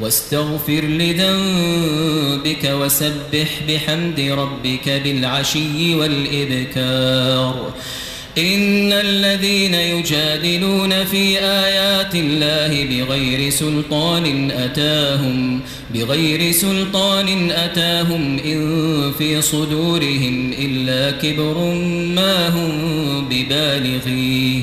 واستغفر لذنبك وسبح بحمد ربك بالعشي والإبكار. إن الذين يجادلون في آيات الله بغير سلطان أتاهم بغير سلطان أتاهم إن في صدورهم إلا كبر ما هم ببالغيه.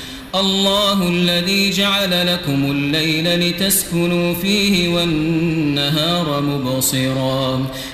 الله الذي جعل لكم الليل لتسكنوا فيه والنهار مبصرا.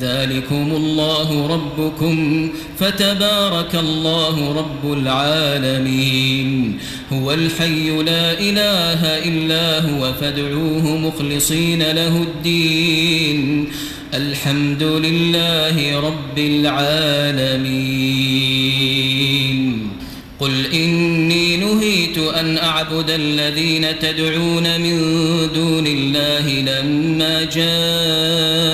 ذلكم الله ربكم فتبارك الله رب العالمين. هو الحي لا إله إلا هو فادعوه مخلصين له الدين. الحمد لله رب العالمين. قل إني نهيت أن أعبد الذين تدعون من دون الله لما جاءني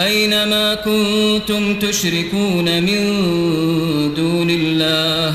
أينما كنتم تشركون من دون الله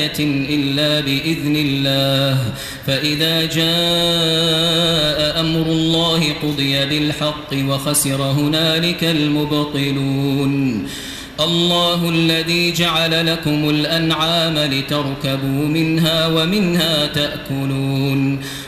إلا بإذن الله. فإذا جاء أمر الله قضي بالحق وخسر هنالك المبطلون. الله الذي جعل لكم الأنعام لتركبوا منها ومنها تأكلون.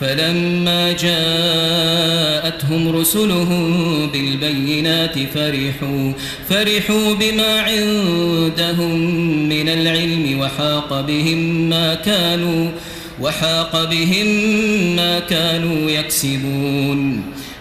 فلما جاءتهم رسلهم بالبينات فرحوا فرحوا بما عندهم من العلم وحاق بهم ما كانوا وحاق بهم ما كانوا يكسبون.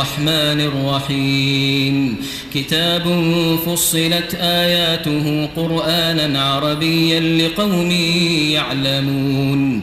الرحمن الرحيم. كتاب فصلت آياته قرآنا عربيا لقوم يعلمون.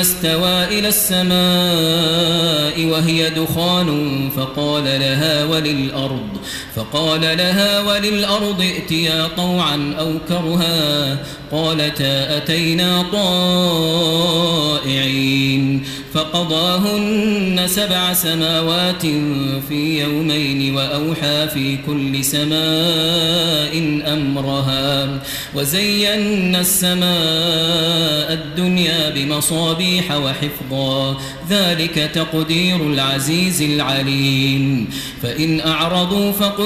استوى إلى السماء وهي دخان فقال لها وللأرض فقال لها وللأرض ائتيا طوعا أو كرها قالتا أتينا طائعين فقضاهن سبع سماوات في يومين وأوحى في كل سماء أمرها وزينا السماء الدنيا بمصابيح وحفظا ذلك تقدير العزيز العليم فإن أعرضوا فقل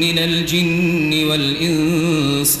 من الجن والإنس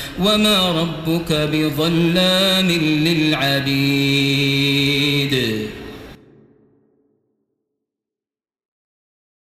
وما ربك بظلام للعبيد